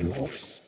Yes.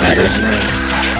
Let us know.